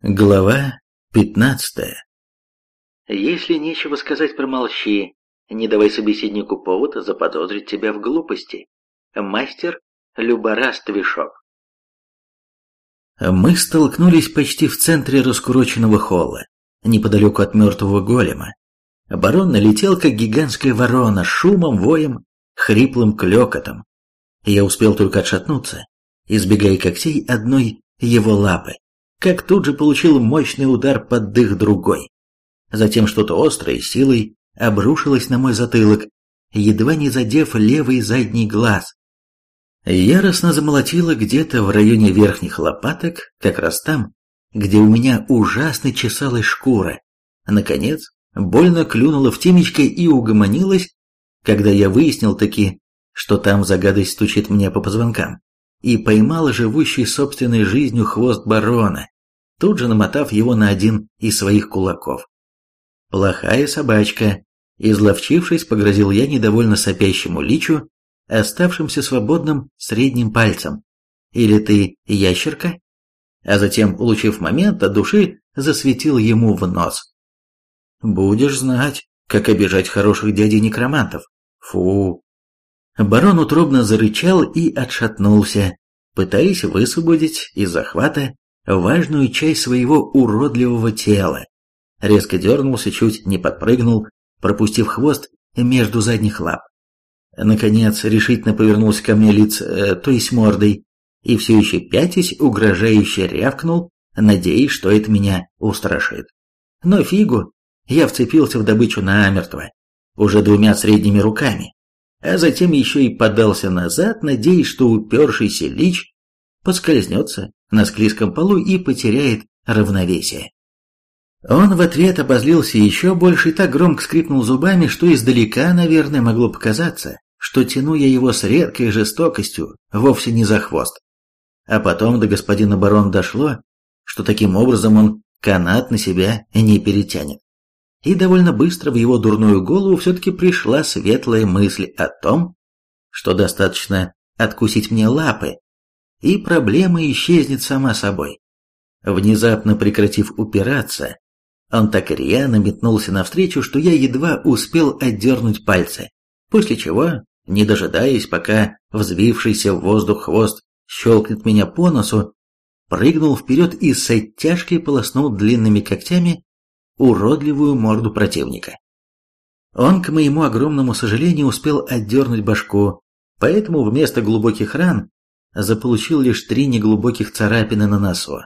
Глава пятнадцатая Если нечего сказать, промолчи. Не давай собеседнику повод заподозрить тебя в глупости. Мастер Люборас Твишов. Мы столкнулись почти в центре раскуроченного холла, неподалеку от мертвого голема. Барон налетел, как гигантская ворона, шумом, воем, хриплым клёкотом. Я успел только отшатнуться, избегая когтей одной его лапы как тут же получил мощный удар под дых другой. Затем что-то острое силой обрушилось на мой затылок, едва не задев левый задний глаз. Яростно замолотило где-то в районе верхних лопаток, как раз там, где у меня ужасно чесалась шкура. Наконец, больно клюнула в темечко и угомонилась, когда я выяснил таки, что там загадость стучит мне по позвонкам и поймал живущий собственной жизнью хвост барона, тут же намотав его на один из своих кулаков. «Плохая собачка», изловчившись, погрозил я недовольно сопящему личу, оставшимся свободным средним пальцем. «Или ты ящерка?» А затем, улучив момент, от души засветил ему в нос. «Будешь знать, как обижать хороших дядей-некромантов. Фу!» Барон утробно зарычал и отшатнулся, пытаясь высвободить из захвата важную часть своего уродливого тела. Резко дернулся, чуть не подпрыгнул, пропустив хвост между задних лап. Наконец, решительно повернулся ко мне лиц, э, то есть мордой, и все еще пятясь, угрожающе рявкнул, надеясь, что это меня устрашит. Но фигу, я вцепился в добычу намертво, уже двумя средними руками а затем еще и подался назад, надеясь, что упершийся лич поскользнется на склизком полу и потеряет равновесие. Он в ответ обозлился еще больше и так громко скрипнул зубами, что издалека, наверное, могло показаться, что тяну я его с редкой жестокостью, вовсе не за хвост. А потом до господина барона дошло, что таким образом он канат на себя не перетянет и довольно быстро в его дурную голову все-таки пришла светлая мысль о том, что достаточно откусить мне лапы, и проблема исчезнет сама собой. Внезапно прекратив упираться, он так рьяно метнулся навстречу, что я едва успел отдернуть пальцы, после чего, не дожидаясь, пока взвившийся в воздух хвост щелкнет меня по носу, прыгнул вперед и с оттяжкой полоснул длинными когтями уродливую морду противника. Он, к моему огромному сожалению, успел отдернуть башку, поэтому вместо глубоких ран заполучил лишь три неглубоких царапины на носу.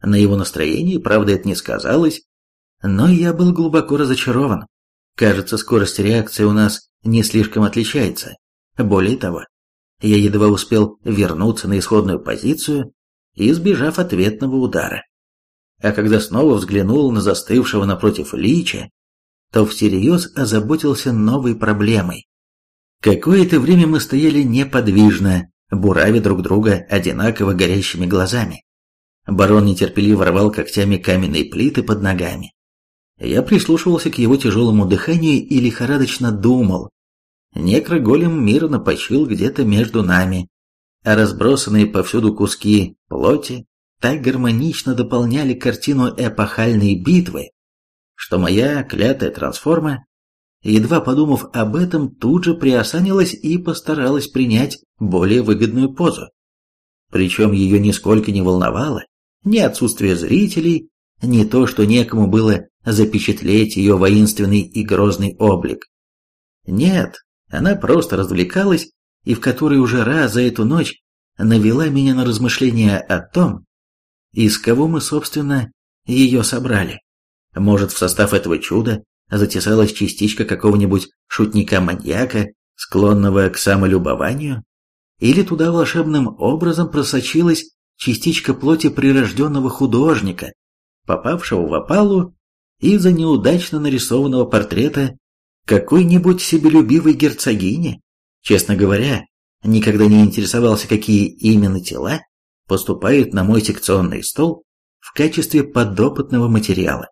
На его настроении, правда, это не сказалось, но я был глубоко разочарован. Кажется, скорость реакции у нас не слишком отличается. Более того, я едва успел вернуться на исходную позицию, избежав ответного удара а когда снова взглянул на застывшего напротив Лича, то всерьез озаботился новой проблемой. Какое-то время мы стояли неподвижно, буравя друг друга одинаково горящими глазами. Барон нетерпеливо рвал когтями каменные плиты под ногами. Я прислушивался к его тяжелому дыханию и лихорадочно думал. Некроголем мирно почил где-то между нами, а разбросанные повсюду куски плоти так гармонично дополняли картину эпохальной битвы, что моя клятая трансформа, едва подумав об этом, тут же приосанилась и постаралась принять более выгодную позу. Причем ее нисколько не волновало ни отсутствие зрителей, ни то, что некому было запечатлеть ее воинственный и грозный облик. Нет, она просто развлекалась и в которой уже раз за эту ночь навела меня на размышления о том, из кого мы, собственно, ее собрали? Может, в состав этого чуда затесалась частичка какого-нибудь шутника-маньяка, склонного к самолюбованию? Или туда волшебным образом просочилась частичка плоти прирожденного художника, попавшего в опалу из-за неудачно нарисованного портрета какой-нибудь себелюбивой герцогини? Честно говоря, никогда не интересовался, какие именно тела поступает на мой секционный стол в качестве подопытного материала.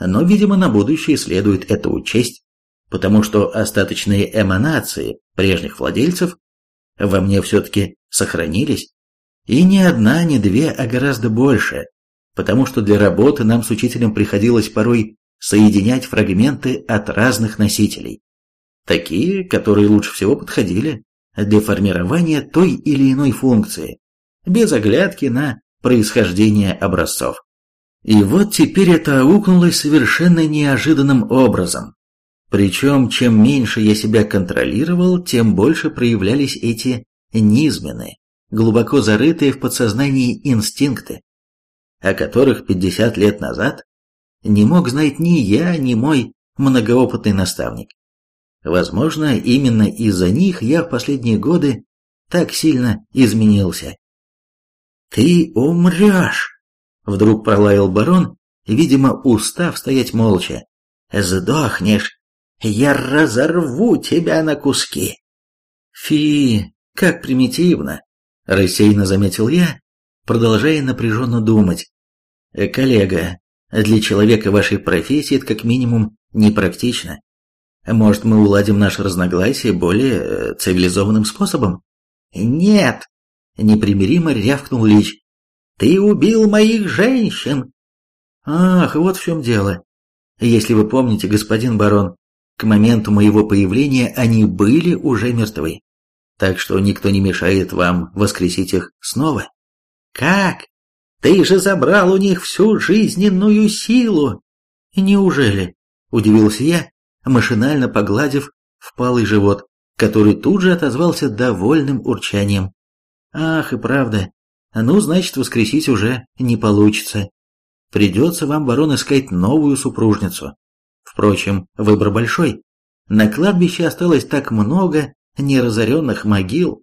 Но, видимо, на будущее следует это учесть, потому что остаточные эманации прежних владельцев во мне все-таки сохранились, и не одна, не две, а гораздо больше, потому что для работы нам с учителем приходилось порой соединять фрагменты от разных носителей. Такие, которые лучше всего подходили для формирования той или иной функции, без оглядки на происхождение образцов. И вот теперь это аукнулось совершенно неожиданным образом. Причем, чем меньше я себя контролировал, тем больше проявлялись эти низменные, глубоко зарытые в подсознании инстинкты, о которых 50 лет назад не мог знать ни я, ни мой многоопытный наставник. Возможно, именно из-за них я в последние годы так сильно изменился. «Ты умрешь!» — вдруг пролаял барон, видимо, устав стоять молча. «Сдохнешь! Я разорву тебя на куски!» «Фи, как примитивно!» — рассеянно заметил я, продолжая напряженно думать. «Коллега, для человека вашей профессии это как минимум непрактично. Может, мы уладим наше разногласие более э, цивилизованным способом?» «Нет!» — непримиримо рявкнул Лич. «Ты убил моих женщин!» «Ах, вот в чем дело. Если вы помните, господин барон, к моменту моего появления они были уже мертвы, так что никто не мешает вам воскресить их снова». «Как? Ты же забрал у них всю жизненную силу!» «Неужели?» – удивился я, машинально погладив впалый живот, который тут же отозвался довольным урчанием. «Ах, и правда. Ну, значит, воскресить уже не получится. Придется вам, барон, искать новую супружницу. Впрочем, выбор большой. На кладбище осталось так много неразоренных могил,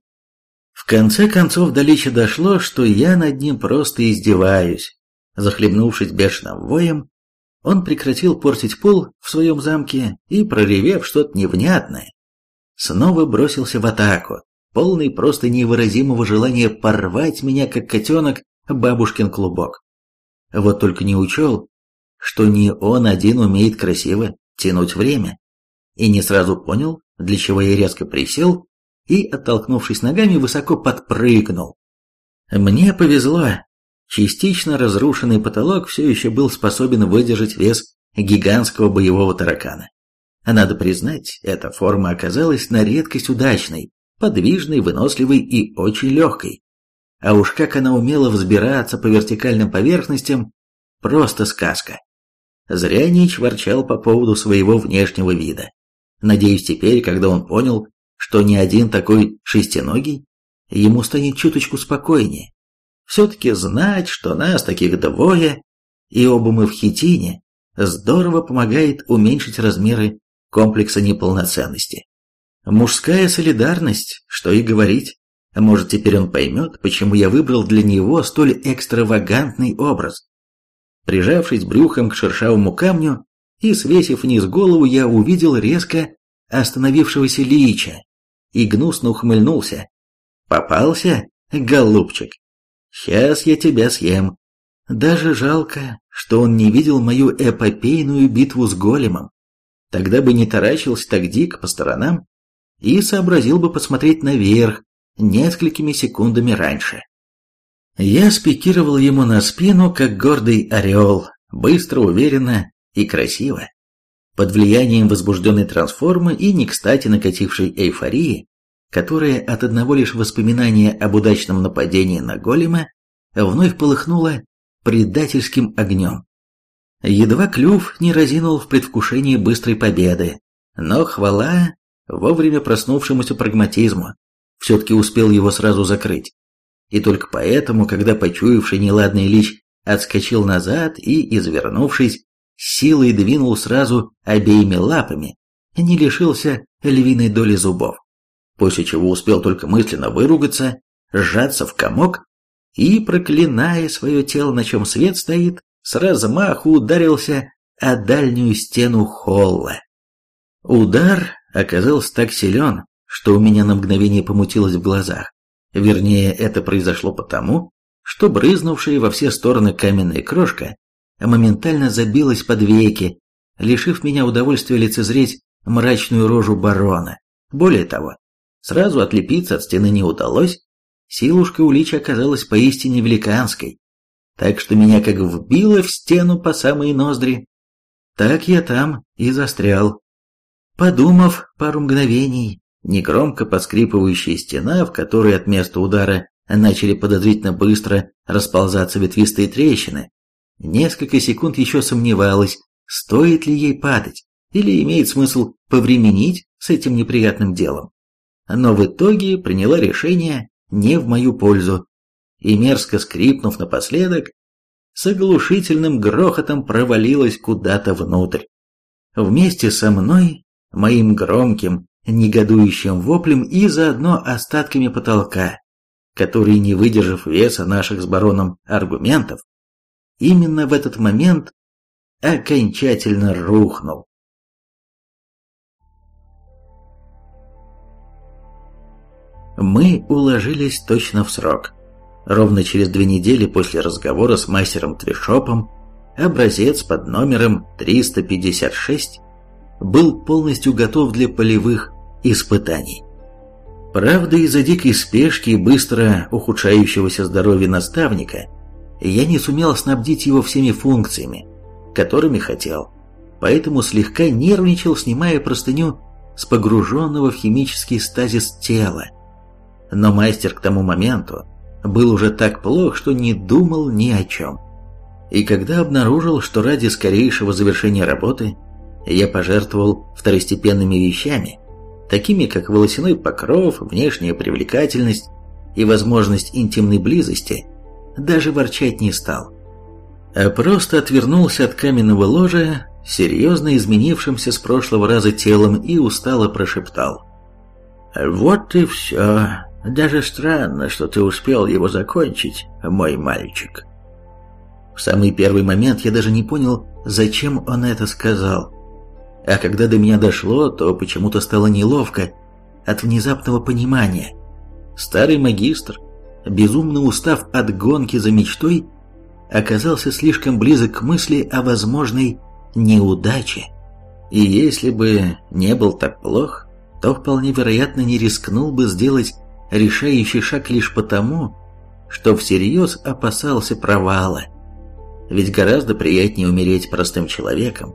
в конце концов до Лича дошло, что я над ним просто издеваюсь. Захлебнувшись бешеным воем, он прекратил портить пол в своем замке и, проревев что-то невнятное, снова бросился в атаку, полный просто невыразимого желания порвать меня, как котенок, бабушкин клубок. Вот только не учел, что не он один умеет красиво тянуть время, и не сразу понял, для чего я резко присел и, оттолкнувшись ногами, высоко подпрыгнул. Мне повезло. Частично разрушенный потолок все еще был способен выдержать вес гигантского боевого таракана. Надо признать, эта форма оказалась на редкость удачной, подвижной, выносливой и очень легкой. А уж как она умела взбираться по вертикальным поверхностям, просто сказка. Зря Нич ворчал по поводу своего внешнего вида. Надеюсь, теперь, когда он понял, что ни один такой шестиногий ему станет чуточку спокойнее. Все-таки знать, что нас таких двое, и оба мы в хитине, здорово помогает уменьшить размеры комплекса неполноценности. Мужская солидарность, что и говорить. Может, теперь он поймет, почему я выбрал для него столь экстравагантный образ. Прижавшись брюхом к шершавому камню и свесив вниз голову, я увидел резко остановившегося Лича, и гнусно ухмыльнулся. «Попался, голубчик? Сейчас я тебя съем». Даже жалко, что он не видел мою эпопейную битву с големом. Тогда бы не таращился так дико по сторонам и сообразил бы посмотреть наверх несколькими секундами раньше. Я спикировал ему на спину, как гордый орел, быстро, уверенно и красиво. Под влиянием возбужденной трансформы и не кстати накатившей эйфории, которая от одного лишь воспоминания об удачном нападении на голема вновь полыхнула предательским огнем. Едва клюв не разинул в предвкушении быстрой победы, но хвала вовремя проснувшемуся прагматизму все-таки успел его сразу закрыть. И только поэтому, когда почуявший неладный лич отскочил назад и, извернувшись, силой двинул сразу обеими лапами, не лишился львиной доли зубов, после чего успел только мысленно выругаться, сжаться в комок и, проклиная свое тело, на чем свет стоит, с размаху ударился о дальнюю стену холла. Удар оказался так силен, что у меня на мгновение помутилось в глазах. Вернее, это произошло потому, что брызнувшая во все стороны каменная крошка моментально забилась под веки, лишив меня удовольствия лицезреть мрачную рожу барона. Более того, сразу отлепиться от стены не удалось, силушка у оказалась поистине великанской. так что меня как вбило в стену по самые ноздри. Так я там и застрял. Подумав пару мгновений, негромко поскрипывающая стена, в которой от места удара начали подозрительно быстро расползаться ветвистые трещины, несколько секунд еще сомневалась, стоит ли ей падать, или имеет смысл повременить с этим неприятным делом. Но в итоге приняла решение не в мою пользу, и мерзко скрипнув напоследок, с оглушительным грохотом провалилась куда-то внутрь. Вместе со мной, моим громким, негодующим воплем и заодно остатками потолка, который, не выдержав веса наших с бароном аргументов, именно в этот момент окончательно рухнул. Мы уложились точно в срок. Ровно через две недели после разговора с мастером Твишопом образец под номером 356 был полностью готов для полевых испытаний. Правда, из-за дикой спешки и быстро ухудшающегося здоровья наставника я не сумел снабдить его всеми функциями, которыми хотел, поэтому слегка нервничал, снимая простыню с погруженного в химический стазис тела. Но мастер к тому моменту был уже так плох, что не думал ни о чем. И когда обнаружил, что ради скорейшего завершения работы я пожертвовал второстепенными вещами, такими как волосяной покров, внешняя привлекательность и возможность интимной близости, даже ворчать не стал. А просто отвернулся от каменного ложа, серьезно изменившимся с прошлого раза телом и устало прошептал. «Вот и все. Даже странно, что ты успел его закончить, мой мальчик». В самый первый момент я даже не понял, зачем он это сказал. А когда до меня дошло, то почему-то стало неловко от внезапного понимания. Старый магистр, безумно устав от гонки за мечтой, оказался слишком близок к мысли о возможной неудаче. И если бы не был так плох, то вполне вероятно не рискнул бы сделать решающий шаг лишь потому, что всерьез опасался провала. Ведь гораздо приятнее умереть простым человеком,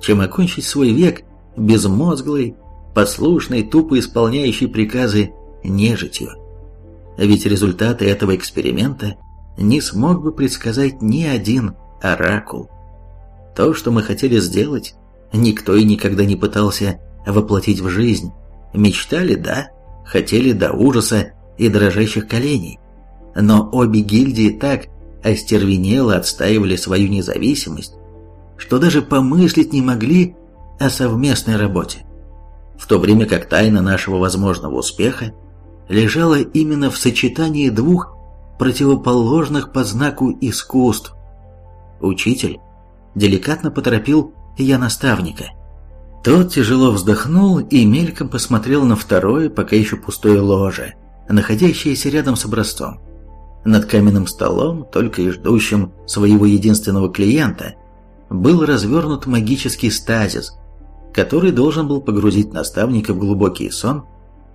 чем окончить свой век безмозглой, послушной, тупо исполняющей приказы нежитью. Ведь результаты этого эксперимента не смог бы предсказать ни один оракул. То, что мы хотели сделать, никто и никогда не пытался воплотить в жизнь. Мечтали, да, хотели до ужаса и дрожащих коленей. Но обе гильдии так остервенело отстаивали свою независимость, что даже помыслить не могли о совместной работе. В то время как тайна нашего возможного успеха лежала именно в сочетании двух противоположных по знаку искусств. Учитель деликатно поторопил я наставника. Тот тяжело вздохнул и мельком посмотрел на второе, пока еще пустое ложе, находящееся рядом с образцом. Над каменным столом, только и ждущим своего единственного клиента, был развернут магический стазис, который должен был погрузить наставника в глубокий сон,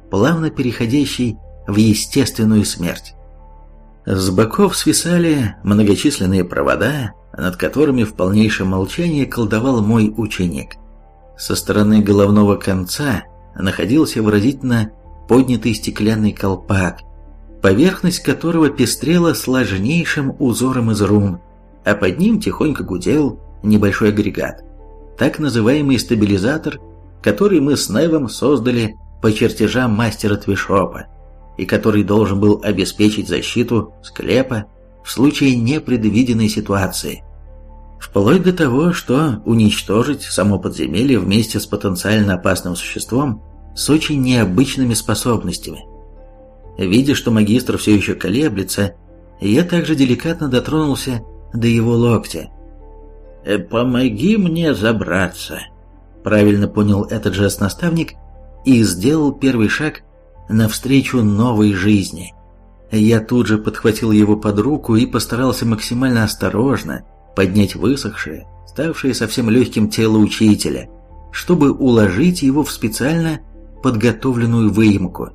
плавно переходящий в естественную смерть. С боков свисали многочисленные провода, над которыми в полнейшем молчании колдовал мой ученик. Со стороны головного конца находился выразительно поднятый стеклянный колпак, поверхность которого пестрела сложнейшим узором из рун, а под ним тихонько гудел небольшой агрегат, так называемый стабилизатор, который мы с Невом создали по чертежам мастера Твишопа, и который должен был обеспечить защиту склепа в случае непредвиденной ситуации. Вплоть до того, что уничтожить само подземелье вместе с потенциально опасным существом с очень необычными способностями. Видя, что магистр все еще колеблется, я также деликатно дотронулся до его локтя – «Помоги мне забраться», — правильно понял этот жест наставник и сделал первый шаг навстречу новой жизни. Я тут же подхватил его под руку и постарался максимально осторожно поднять высохшее, ставшее совсем легким тело учителя, чтобы уложить его в специально подготовленную выемку.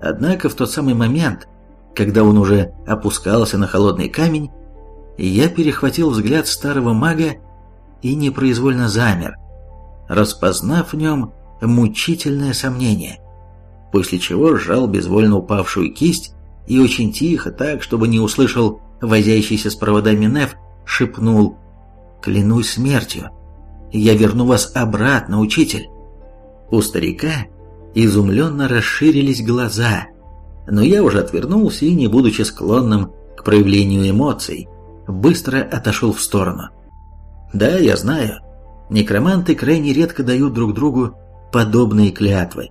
Однако в тот самый момент, когда он уже опускался на холодный камень, Я перехватил взгляд старого мага и непроизвольно замер, распознав в нем мучительное сомнение, после чего сжал безвольно упавшую кисть и очень тихо, так, чтобы не услышал возящийся с проводами Неф, шепнул «Клянусь смертью, я верну вас обратно, учитель». У старика изумленно расширились глаза, но я уже отвернулся и, не будучи склонным к проявлению эмоций, быстро отошел в сторону. Да, я знаю, некроманты крайне редко дают друг другу подобные клятвы,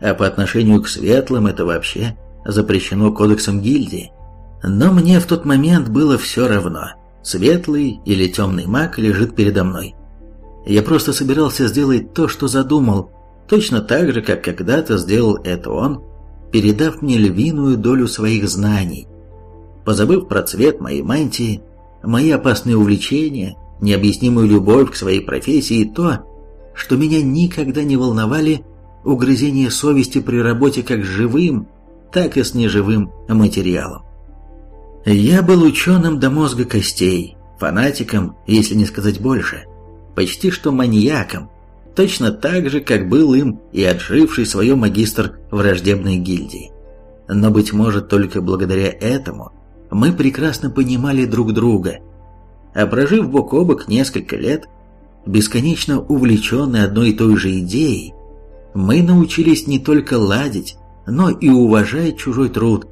а по отношению к светлым это вообще запрещено кодексом гильдии. Но мне в тот момент было все равно, светлый или темный маг лежит передо мной. Я просто собирался сделать то, что задумал, точно так же, как когда-то сделал это он, передав мне львиную долю своих знаний. Позабыв про цвет моей мантии, мои опасные увлечения, необъяснимую любовь к своей профессии и то, что меня никогда не волновали угрызения совести при работе как с живым, так и с неживым материалом. Я был ученым до мозга костей, фанатиком, если не сказать больше, почти что маньяком, точно так же, как был им и отживший свое магистр враждебной гильдии. Но, быть может, только благодаря этому мы прекрасно понимали друг друга. А прожив бок о бок несколько лет, бесконечно увлеченные одной и той же идеей, мы научились не только ладить, но и уважать чужой труд.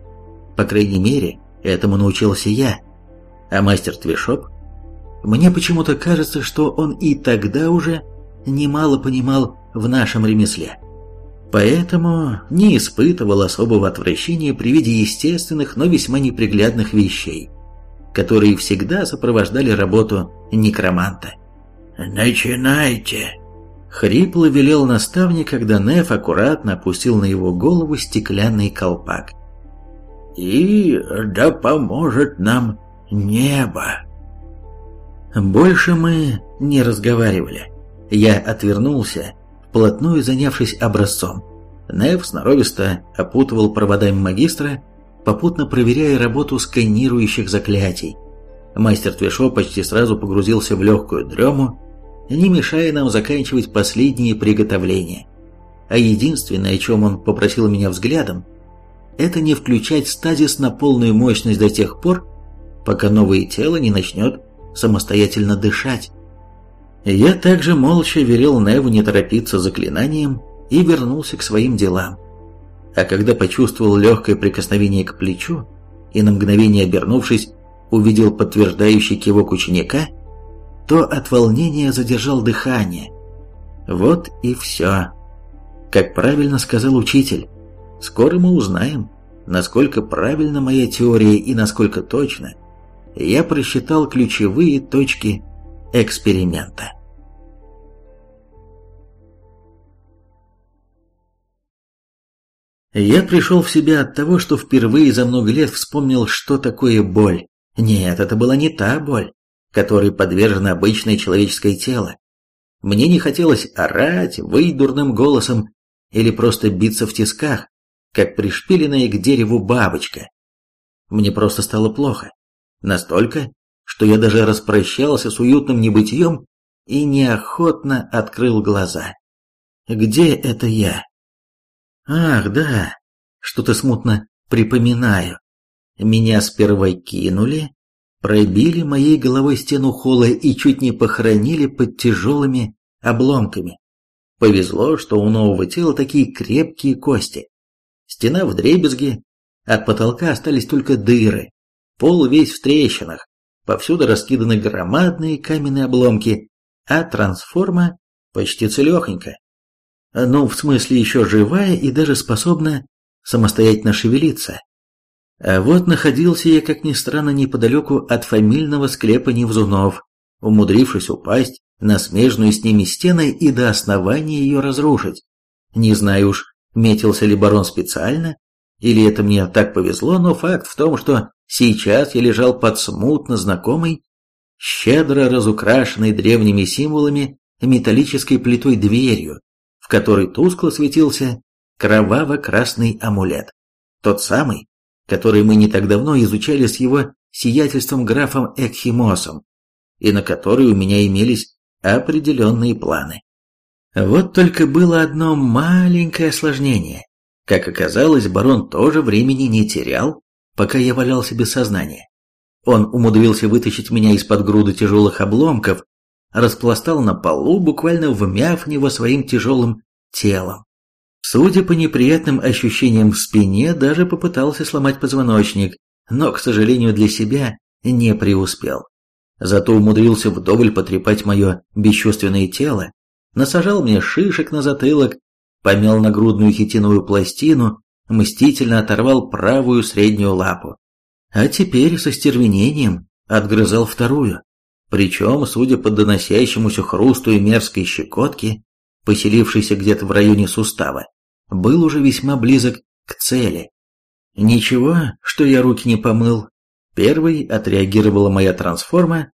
По крайней мере, этому научился я. А мастер Твишоп? Мне почему-то кажется, что он и тогда уже немало понимал в нашем ремесле. Поэтому не испытывал особого отвращения при виде естественных, но весьма неприглядных вещей, которые всегда сопровождали работу некроманта. «Начинайте!» Хрипло велел наставник, когда Неф аккуратно опустил на его голову стеклянный колпак. «И да поможет нам небо!» Больше мы не разговаривали. Я отвернулся, вплотную занявшись образцом. Нев сноровисто опутывал проводами магистра, попутно проверяя работу сканирующих заклятий. Мастер Твешо почти сразу погрузился в легкую дрему, не мешая нам заканчивать последние приготовления. А единственное, о чем он попросил меня взглядом, это не включать стазис на полную мощность до тех пор, пока новое тело не начнет самостоятельно дышать. Я также молча велел Неву не торопиться заклинанием и вернулся к своим делам. А когда почувствовал легкое прикосновение к плечу и на мгновение обернувшись, увидел подтверждающий кивок ученика, то от волнения задержал дыхание. Вот и все. Как правильно сказал учитель, скоро мы узнаем, насколько правильна моя теория и насколько точно я просчитал ключевые точки эксперимента. Я пришел в себя от того, что впервые за много лет вспомнил, что такое боль. Нет, это была не та боль, которой подвержено обычное человеческое тело. Мне не хотелось орать, выть дурным голосом или просто биться в тисках, как пришпиленная к дереву бабочка. Мне просто стало плохо. Настолько, что я даже распрощался с уютным небытием и неохотно открыл глаза. Где это я? Ах, да, что-то смутно припоминаю. Меня сперва кинули, пробили моей головой стену холла и чуть не похоронили под тяжелыми обломками. Повезло, что у нового тела такие крепкие кости. Стена в дребезге, от потолка остались только дыры, пол весь в трещинах, повсюду раскиданы громадные каменные обломки, а трансформа почти целехонька. Ну, в смысле, еще живая и даже способна самостоятельно шевелиться. А вот находился я, как ни странно, неподалеку от фамильного склепа Невзунов, умудрившись упасть на смежную с ними стены и до основания ее разрушить. Не знаю уж, метился ли барон специально, или это мне так повезло, но факт в том, что сейчас я лежал под смутно знакомой, щедро разукрашенной древними символами металлической плитой дверью, в которой тускло светился кроваво-красный амулет. Тот самый, который мы не так давно изучали с его сиятельством графом Экхимосом, и на который у меня имелись определенные планы. Вот только было одно маленькое осложнение. Как оказалось, барон тоже времени не терял, пока я валялся без сознания. Он умудрился вытащить меня из-под груды тяжелых обломков, распластал на полу, буквально вмяв него своим тяжелым телом. Судя по неприятным ощущениям в спине, даже попытался сломать позвоночник, но, к сожалению для себя, не преуспел. Зато умудрился вдоволь потрепать мое бесчувственное тело, насажал мне шишек на затылок, помял нагрудную хитиновую пластину, мстительно оторвал правую среднюю лапу. А теперь со стервенением отгрызал вторую. Причем, судя по доносящемуся хрусту и мерзкой щекотке, поселившийся где-то в районе сустава, был уже весьма близок к цели. Ничего, что я руки не помыл. Первой отреагировала моя трансформа,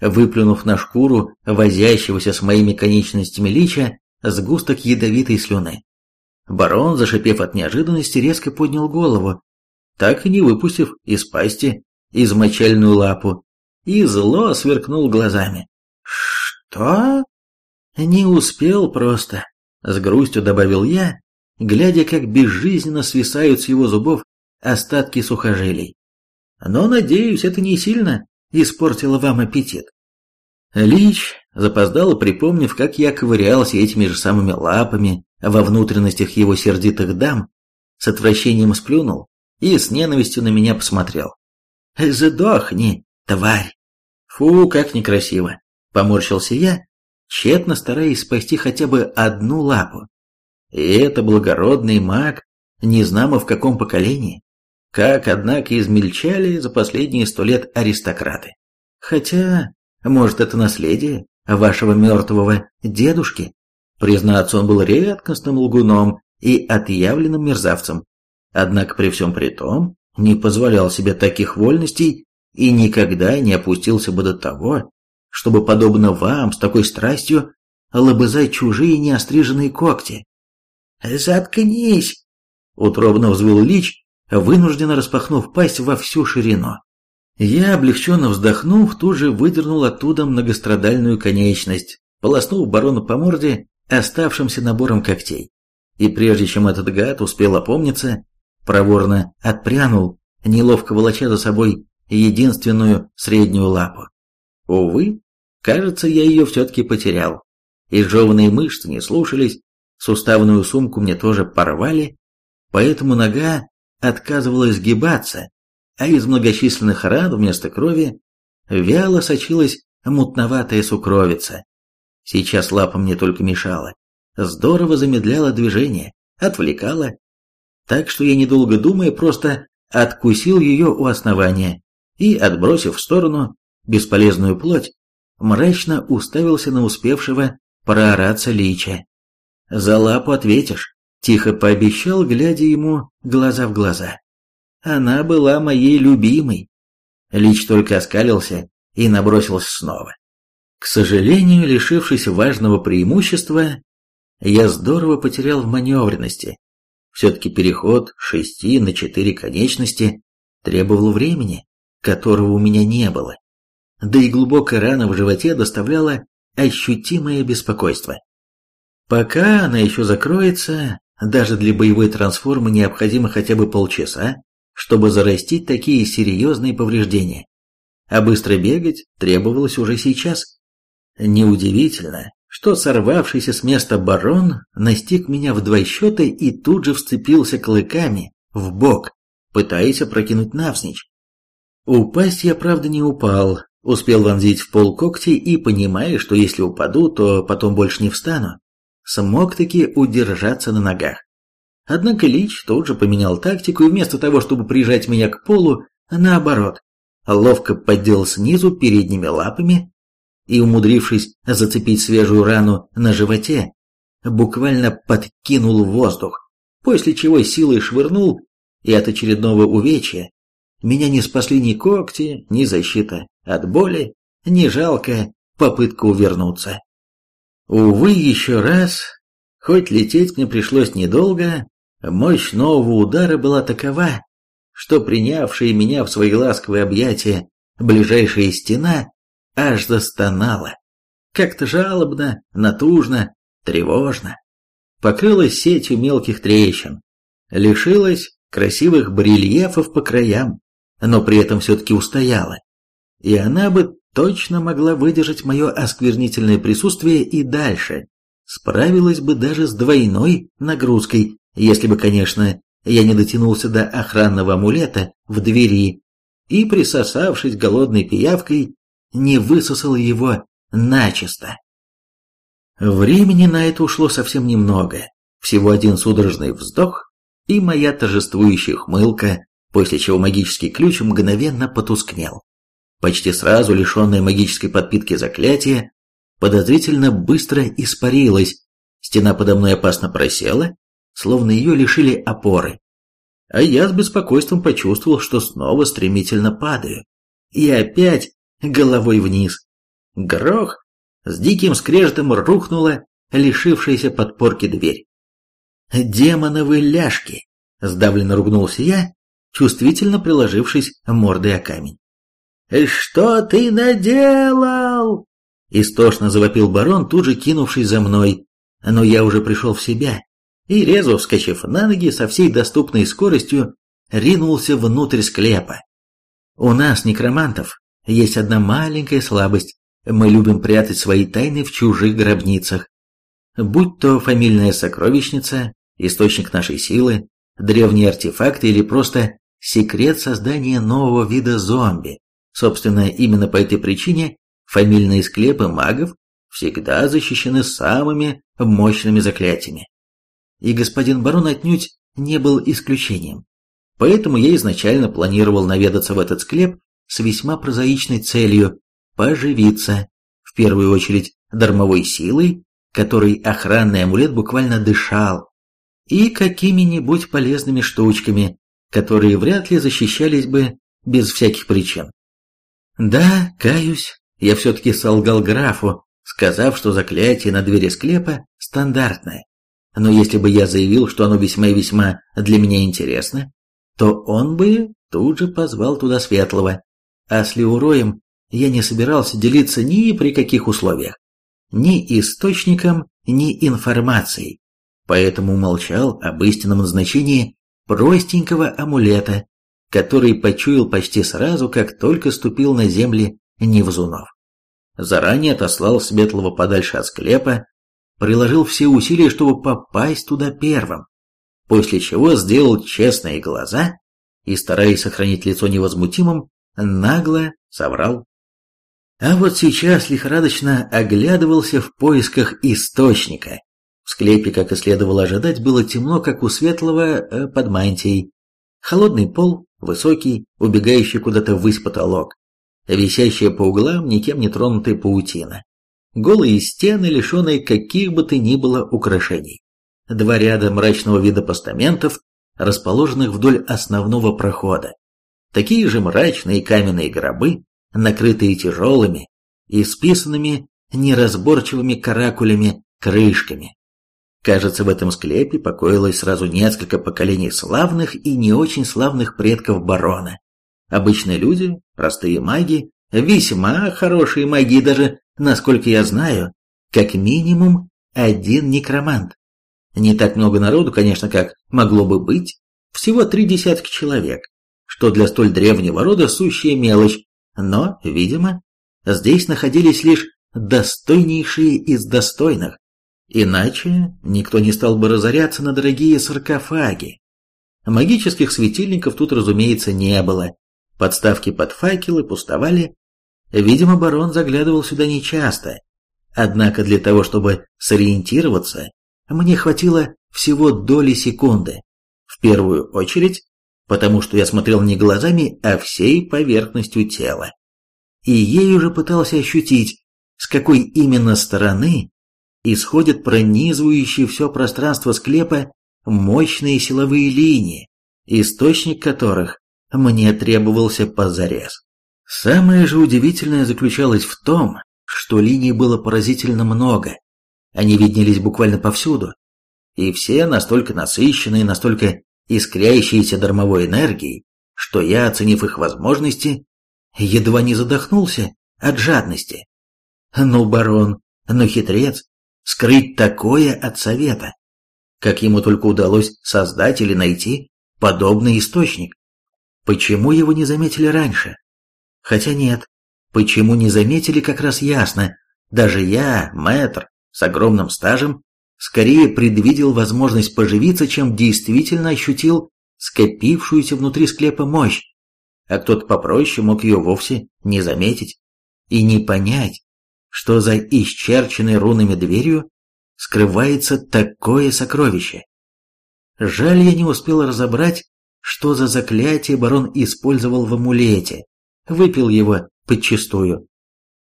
выплюнув на шкуру возящегося с моими конечностями лича сгусток ядовитой слюны. Барон, зашипев от неожиданности, резко поднял голову, так и не выпустив из пасти измочальную лапу, и зло сверкнул глазами. «Что?» «Не успел просто», — с грустью добавил я, глядя, как безжизненно свисают с его зубов остатки сухожилий. «Но, надеюсь, это не сильно испортило вам аппетит». Лич, запоздало припомнив, как я ковырялся этими же самыми лапами во внутренностях его сердитых дам, с отвращением сплюнул и с ненавистью на меня посмотрел. «Задохни, тварь!» «Фу, как некрасиво!» — поморщился я, тщетно стараясь спасти хотя бы одну лапу. И это благородный маг, не знамо в каком поколении. Как, однако, измельчали за последние сто лет аристократы. Хотя, может, это наследие вашего мертвого дедушки? Признаться, он был редкостным лгуном и отъявленным мерзавцем. Однако при всем при том не позволял себе таких вольностей и никогда не опустился бы до того, чтобы, подобно вам, с такой страстью лобызать чужие неостриженные когти. «Заткнись!» — утробно взвыл Лич, вынужденно распахнув пасть во всю ширину. Я, облегченно вздохнув, тут же выдернул оттуда многострадальную конечность, полоснув барону по морде оставшимся набором когтей. И прежде чем этот гад успел опомниться, проворно отпрянул, неловко волоча за собой единственную среднюю лапу. Увы, кажется, я ее все-таки потерял. Изжеванные мышцы не слушались, суставную сумку мне тоже порвали, поэтому нога отказывалась сгибаться, а из многочисленных ран вместо крови вяло сочилась мутноватая сукровица. Сейчас лапа мне только мешала, здорово замедляла движение, отвлекала, так что я, недолго думая, просто откусил ее у основания и, отбросив в сторону, бесполезную плоть, мрачно уставился на успевшего проораться лича. «За лапу ответишь», — тихо пообещал, глядя ему глаза в глаза. «Она была моей любимой». Лич только оскалился и набросился снова. К сожалению, лишившись важного преимущества, я здорово потерял в маневренности. Все-таки переход шести на четыре конечности требовал времени, которого у меня не было да и глубокая рана в животе доставляла ощутимое беспокойство. Пока она еще закроется, даже для боевой трансформы необходимо хотя бы полчаса, чтобы зарастить такие серьезные повреждения. А быстро бегать требовалось уже сейчас. Неудивительно, что сорвавшийся с места барон настиг меня в два счета и тут же вцепился клыками в бок, пытаясь опрокинуть навзничь. Упасть я, правда, не упал, Успел вонзить в пол когти и, понимая, что если упаду, то потом больше не встану, смог таки удержаться на ногах. Однако Лич тут же поменял тактику и вместо того, чтобы прижать меня к полу, наоборот, ловко поддел снизу передними лапами и, умудрившись зацепить свежую рану на животе, буквально подкинул воздух, после чего силой швырнул, и от очередного увечья меня не спасли ни когти, ни защита от боли, ни жалкая попытка увернуться. Увы, еще раз, хоть лететь мне пришлось недолго, мощь нового удара была такова, что принявшая меня в свои ласковые объятия ближайшая стена аж застонала. Как-то жалобно, натужно, тревожно. Покрылась сетью мелких трещин, лишилась красивых барельефов по краям, но при этом все-таки устояла. И она бы точно могла выдержать мое осквернительное присутствие и дальше. Справилась бы даже с двойной нагрузкой, если бы, конечно, я не дотянулся до охранного амулета в двери и, присосавшись голодной пиявкой, не высосал его начисто. Времени на это ушло совсем немного, всего один судорожный вздох и моя торжествующая хмылка, после чего магический ключ мгновенно потускнел. Почти сразу лишенное магической подпитки заклятие подозрительно быстро испарилось, стена подо мной опасно просела, словно ее лишили опоры. А я с беспокойством почувствовал, что снова стремительно падаю. И опять головой вниз. Грох! С диким скрежетом рухнула лишившаяся подпорки дверь. «Демоновы ляжки!» — сдавленно ругнулся я, чувствительно приложившись мордой о камень. «Что ты наделал?» Истошно завопил барон, тут же кинувшись за мной, но я уже пришел в себя и, резво вскочив на ноги, со всей доступной скоростью ринулся внутрь склепа. У нас, некромантов, есть одна маленькая слабость. Мы любим прятать свои тайны в чужих гробницах. Будь то фамильная сокровищница, источник нашей силы, древние артефакты или просто секрет создания нового вида зомби. Собственно, именно по этой причине фамильные склепы магов всегда защищены самыми мощными заклятиями и господин барон отнюдь не был исключением. Поэтому я изначально планировал наведаться в этот склеп с весьма прозаичной целью – поживиться, в первую очередь, дармовой силой, которой охранный амулет буквально дышал, и какими-нибудь полезными штучками, которые вряд ли защищались бы без всяких причин. Да, каюсь, я все-таки солгал графу, сказав, что заклятие на двери склепа стандартное. Но если бы я заявил, что оно весьма и весьма для меня интересно, то он бы тут же позвал туда Светлого. А с Леуроем я не собирался делиться ни при каких условиях. Ни источником, ни информацией. Поэтому молчал об истинном назначении простенького амулета, который почуял почти сразу, как только ступил на земли Невзунов. Заранее отослал Светлого подальше от склепа, приложил все усилия, чтобы попасть туда первым, после чего сделал честные глаза и, стараясь сохранить лицо невозмутимым, нагло соврал. А вот сейчас лихорадочно оглядывался в поисках источника. В склепе, как и следовало ожидать, было темно, как у светлого э, под мантией. Холодный пол, высокий, убегающий куда-то ввысь потолок, висящая по углам никем не тронутая паутина голые стены, лишенные каких бы то ни было украшений. Два ряда мрачного вида постаментов, расположенных вдоль основного прохода. Такие же мрачные каменные гробы, накрытые тяжелыми и списанными неразборчивыми каракулями крышками. Кажется, в этом склепе покоилось сразу несколько поколений славных и не очень славных предков барона. Обычные люди, простые маги, весьма хорошие маги даже Насколько я знаю, как минимум один некромант. Не так много народу, конечно, как могло бы быть, всего три десятка человек, что для столь древнего рода сущая мелочь, но, видимо, здесь находились лишь достойнейшие из достойных. Иначе никто не стал бы разоряться на дорогие саркофаги. Магических светильников тут, разумеется, не было. Подставки под факелы пустовали, Видимо, барон заглядывал сюда нечасто. Однако для того, чтобы сориентироваться, мне хватило всего доли секунды. В первую очередь, потому что я смотрел не глазами, а всей поверхностью тела. И ей уже пытался ощутить, с какой именно стороны исходят пронизывающие все пространство склепа мощные силовые линии, источник которых мне требовался позарез. Самое же удивительное заключалось в том, что линий было поразительно много. Они виднелись буквально повсюду. И все настолько насыщенные, настолько искрящиеся дармовой энергией, что я, оценив их возможности, едва не задохнулся от жадности. Ну, барон, ну, хитрец, скрыть такое от совета. Как ему только удалось создать или найти подобный источник. Почему его не заметили раньше? Хотя нет, почему не заметили, как раз ясно. Даже я, мэтр, с огромным стажем, скорее предвидел возможность поживиться, чем действительно ощутил скопившуюся внутри склепа мощь, а кто-то попроще мог ее вовсе не заметить и не понять, что за исчерченной рунами дверью скрывается такое сокровище. Жаль, я не успел разобрать, что за заклятие барон использовал в амулете, выпил его подчистую.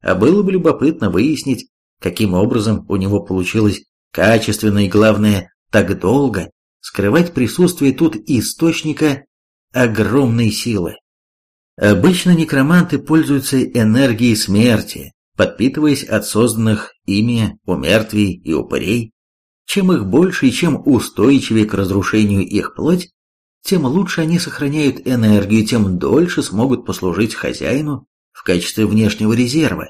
А было бы любопытно выяснить, каким образом у него получилось качественно и, главное, так долго скрывать присутствие тут источника огромной силы. Обычно некроманты пользуются энергией смерти, подпитываясь от созданных ими умертвий и упырей. Чем их больше и чем устойчивее к разрушению их плоть, тем лучше они сохраняют энергию, тем дольше смогут послужить хозяину в качестве внешнего резерва.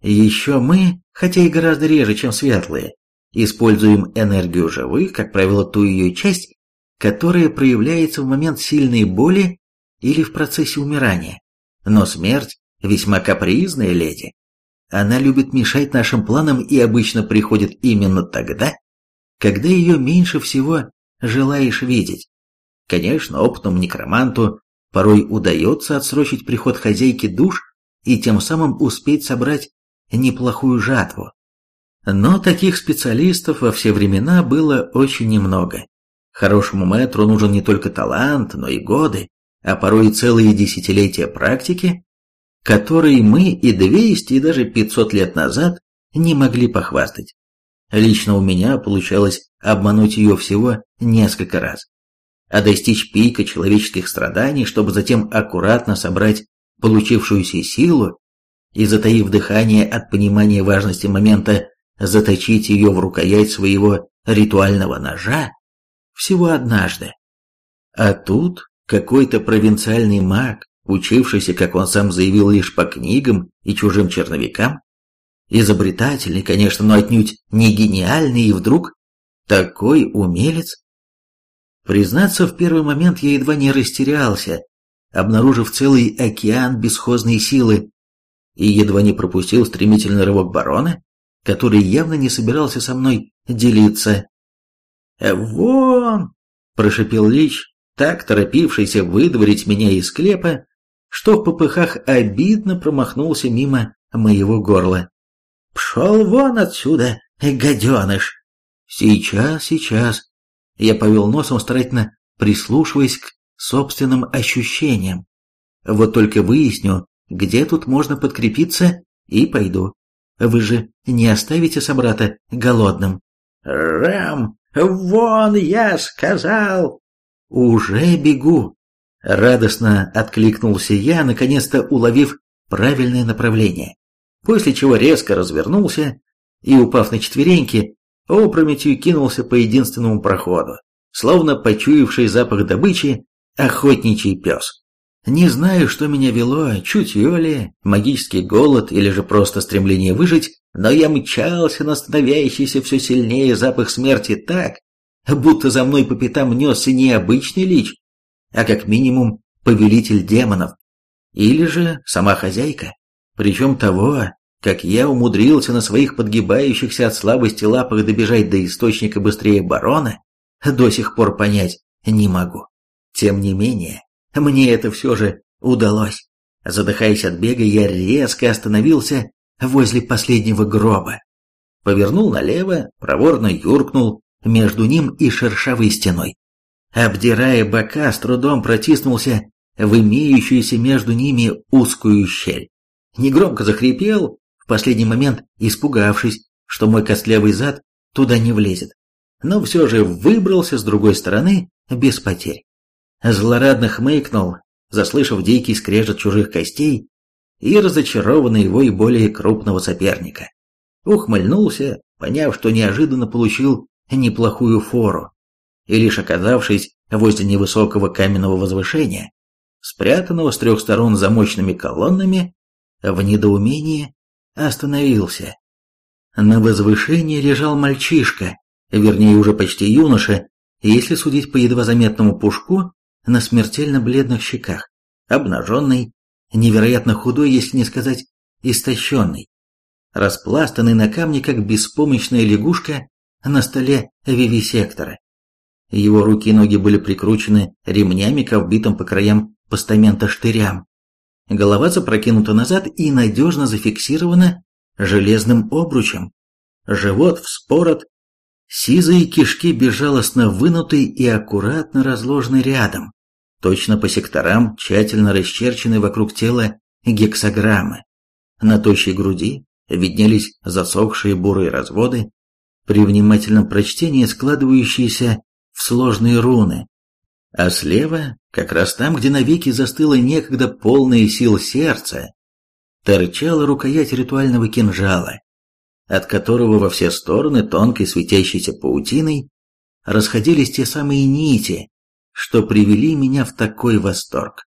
Еще мы, хотя и гораздо реже, чем светлые, используем энергию живых, как правило, ту ее часть, которая проявляется в момент сильной боли или в процессе умирания. Но смерть весьма капризная леди. Она любит мешать нашим планам и обычно приходит именно тогда, когда ее меньше всего желаешь видеть. Конечно, опытному некроманту порой удается отсрочить приход хозяйки душ и тем самым успеть собрать неплохую жатву. Но таких специалистов во все времена было очень немного. Хорошему мэтру нужен не только талант, но и годы, а порой и целые десятилетия практики, которые мы и 200, и даже 500 лет назад не могли похвастать. Лично у меня получалось обмануть ее всего несколько раз. А достичь пика человеческих страданий, чтобы затем аккуратно собрать получившуюся силу и, затаив дыхание от понимания важности момента, заточить ее в рукоять своего ритуального ножа, всего однажды. А тут какой-то провинциальный маг, учившийся, как он сам заявил, лишь по книгам и чужим черновикам, изобретательный, конечно, но отнюдь не гениальный, и вдруг такой умелец. Признаться, в первый момент я едва не растерялся, обнаружив целый океан бесхозной силы, и едва не пропустил стремительный рывок барона, который явно не собирался со мной делиться. «Вон!» – прошипел Лич, так торопившийся выдворить меня из склепа, что в попыхах обидно промахнулся мимо моего горла. «Пшел вон отсюда, гаденыш!» «Сейчас, сейчас!» Я повел носом, старательно прислушиваясь к собственным ощущениям. Вот только выясню, где тут можно подкрепиться, и пойду. Вы же не оставите собрата голодным. «Рэм, вон я сказал!» «Уже бегу!» Радостно откликнулся я, наконец-то уловив правильное направление, после чего резко развернулся и, упав на четвереньки, опрометью кинулся по единственному проходу, словно почуявший запах добычи охотничий пес. Не знаю, что меня вело, чутье ли, магический голод или же просто стремление выжить, но я мчался на становящийся все сильнее запах смерти так, будто за мной по пятам несся не обычный лич, а как минимум повелитель демонов, или же сама хозяйка, причем того, как я умудрился на своих подгибающихся от слабости лапах добежать до источника быстрее барона, до сих пор понять не могу. Тем не менее, мне это все же удалось. Задыхаясь от бега, я резко остановился возле последнего гроба. Повернул налево, проворно юркнул между ним и шершавой стеной. Обдирая бока, с трудом протиснулся в имеющуюся между ними узкую щель. Негромко захрипел, последний момент испугавшись, что мой костлявый зад туда не влезет. Но все же выбрался с другой стороны без потерь. Злорадно хмыкнул, заслышав дикий скрежет чужих костей и разочарованный вой более крупного соперника. Ухмыльнулся, поняв, что неожиданно получил неплохую фору, и лишь оказавшись возле невысокого каменного возвышения, спрятанного с трех сторон замочными колоннами, в недоумении остановился. На возвышении лежал мальчишка, вернее уже почти юноша, если судить по едва заметному пушку на смертельно бледных щеках, обнаженный, невероятно худой, если не сказать истощенный, распластанный на камне, как беспомощная лягушка на столе вивисектора. Его руки и ноги были прикручены ремнями к вбитым по краям постамента штырям. Голова запрокинута назад и надежно зафиксирована железным обручем. Живот вспорот, сизые кишки безжалостно вынуты и аккуратно разложены рядом, точно по секторам, тщательно расчерчены вокруг тела гексограммы. На тощей груди виднелись засохшие бурые разводы, при внимательном прочтении складывающиеся в сложные руны, а слева, как раз там, где навеки застыло некогда полное сил сердце, торчала рукоять ритуального кинжала, от которого во все стороны тонкой светящейся паутиной расходились те самые нити, что привели меня в такой восторг.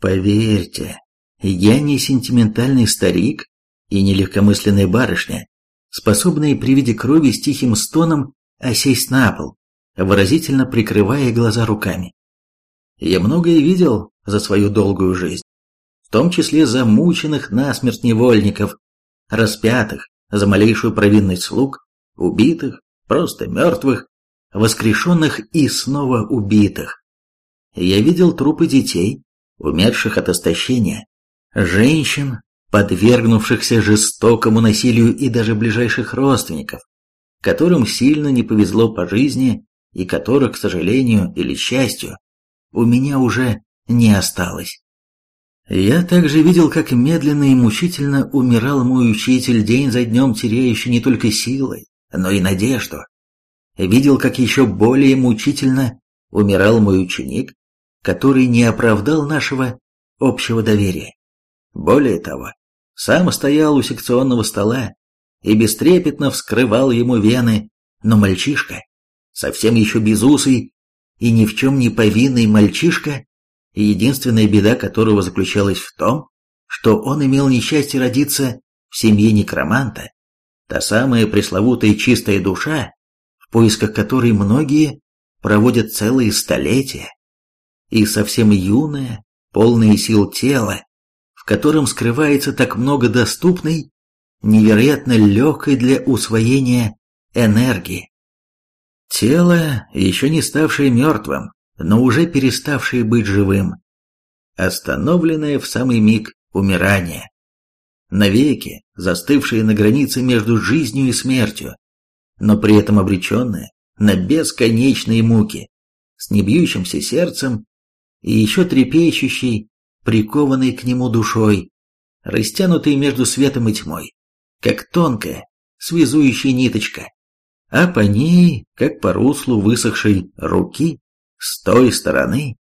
Поверьте, я не сентиментальный старик и не легкомысленная барышня, способная при виде крови с тихим стоном осесть на пол, выразительно прикрывая глаза руками. Я многое видел за свою долгую жизнь, в том числе замученных насмерть невольников, распятых за малейшую провинность слуг, убитых, просто мертвых, воскрешенных и снова убитых. Я видел трупы детей, умерших от истощения, женщин, подвергнувшихся жестокому насилию и даже ближайших родственников, которым сильно не повезло по жизни и которых, к сожалению или счастью, у меня уже не осталось. Я также видел, как медленно и мучительно умирал мой учитель день за днем, теряющий не только силы, но и надежду. Видел, как еще более мучительно умирал мой ученик, который не оправдал нашего общего доверия. Более того, сам стоял у секционного стола и бестрепетно вскрывал ему вены, но мальчишка, совсем еще безусый и ни в чем не повинный мальчишка, единственная беда которого заключалась в том, что он имел несчастье родиться в семье некроманта, та самая пресловутая чистая душа, в поисках которой многие проводят целые столетия, и совсем юное, полное сил тела, в котором скрывается так много доступной, невероятно легкой для усвоения энергии. Тело, еще не ставшее мертвым, но уже переставшее быть живым, остановленное в самый миг умирания, навеки застывшее на границе между жизнью и смертью, но при этом обреченное на бесконечные муки, с небьющимся сердцем и еще трепещущей, прикованной к нему душой, растянутой между светом и тьмой, как тонкая, связующая ниточка, а по ней, как по руслу высохшей руки, с той стороны,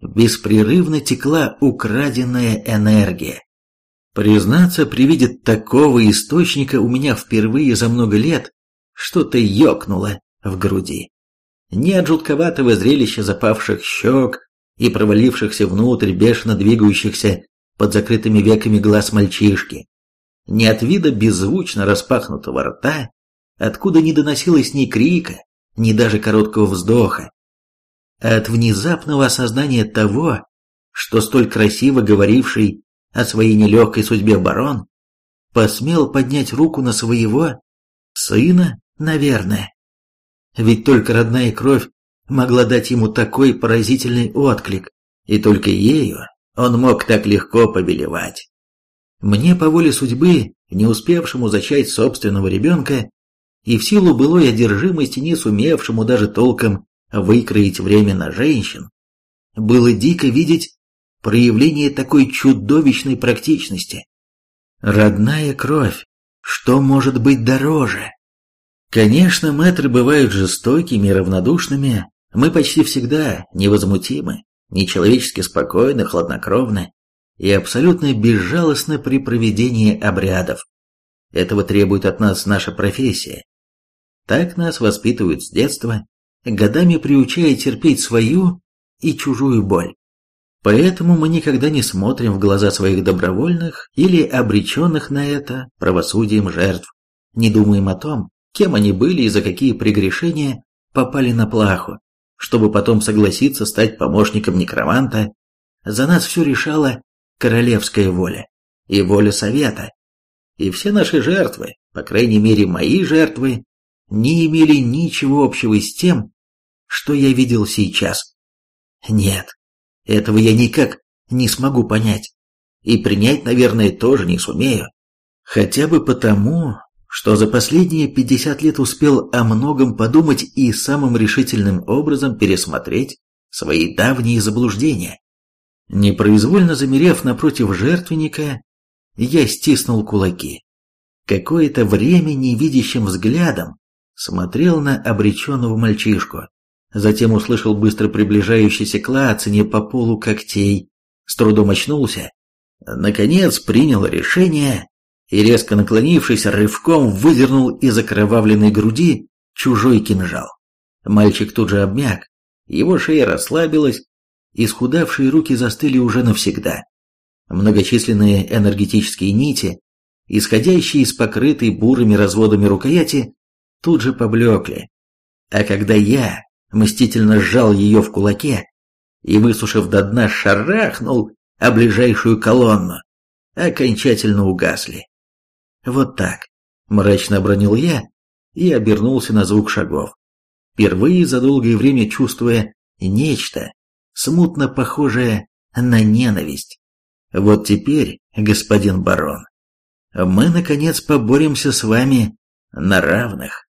беспрерывно текла украденная энергия. Признаться, при виде такого источника у меня впервые за много лет что-то ёкнуло в груди. Не от жутковатого зрелища запавших щек и провалившихся внутрь бешено двигающихся под закрытыми веками глаз мальчишки, не от вида беззвучно распахнутого рта, откуда не доносилось ни крика, ни даже короткого вздоха, от внезапного осознания того, что столь красиво говоривший о своей нелегкой судьбе барон посмел поднять руку на своего сына, наверное. Ведь только родная кровь могла дать ему такой поразительный отклик, и только ею он мог так легко повелевать. Мне по воле судьбы, не успевшему зачать собственного ребенка, и в силу былой одержимости, не сумевшему даже толком выкроить время на женщин, было дико видеть проявление такой чудовищной практичности. Родная кровь, что может быть дороже? Конечно, мэтры бывают жестокими и равнодушными, мы почти всегда невозмутимы, нечеловечески спокойны, хладнокровны и абсолютно безжалостны при проведении обрядов. Этого требует от нас наша профессия. Так нас воспитывают с детства, годами приучая терпеть свою и чужую боль. Поэтому мы никогда не смотрим в глаза своих добровольных или обреченных на это правосудием жертв, не думаем о том, кем они были и за какие прегрешения попали на плаху, чтобы потом согласиться стать помощником некроманта. За нас все решала королевская воля и воля совета. И все наши жертвы, по крайней мере мои жертвы, не имели ничего общего с тем, что я видел сейчас. Нет, этого я никак не смогу понять. И принять, наверное, тоже не сумею. Хотя бы потому, что за последние 50 лет успел о многом подумать и самым решительным образом пересмотреть свои давние заблуждения. Непроизвольно замерев напротив жертвенника, я стиснул кулаки. Какое-то время невидящим взглядом смотрел на обреченного мальчишку. Затем услышал быстро приближающийся клацанье по полу когтей, с трудом очнулся. Наконец принял решение и, резко наклонившись, рывком выдернул из окровавленной груди чужой кинжал. Мальчик тут же обмяк, его шея расслабилась, исхудавшие руки застыли уже навсегда. Многочисленные энергетические нити, исходящие из покрытой бурыми разводами рукояти, тут же поблекли. А когда я мстительно сжал ее в кулаке и, высушив до дна, шарахнул о ближайшую колонну, окончательно угасли. Вот так, мрачно обронил я и обернулся на звук шагов, впервые за долгое время чувствуя нечто, смутно похожее на ненависть. Вот теперь, господин барон, мы, наконец, поборемся с вами на равных.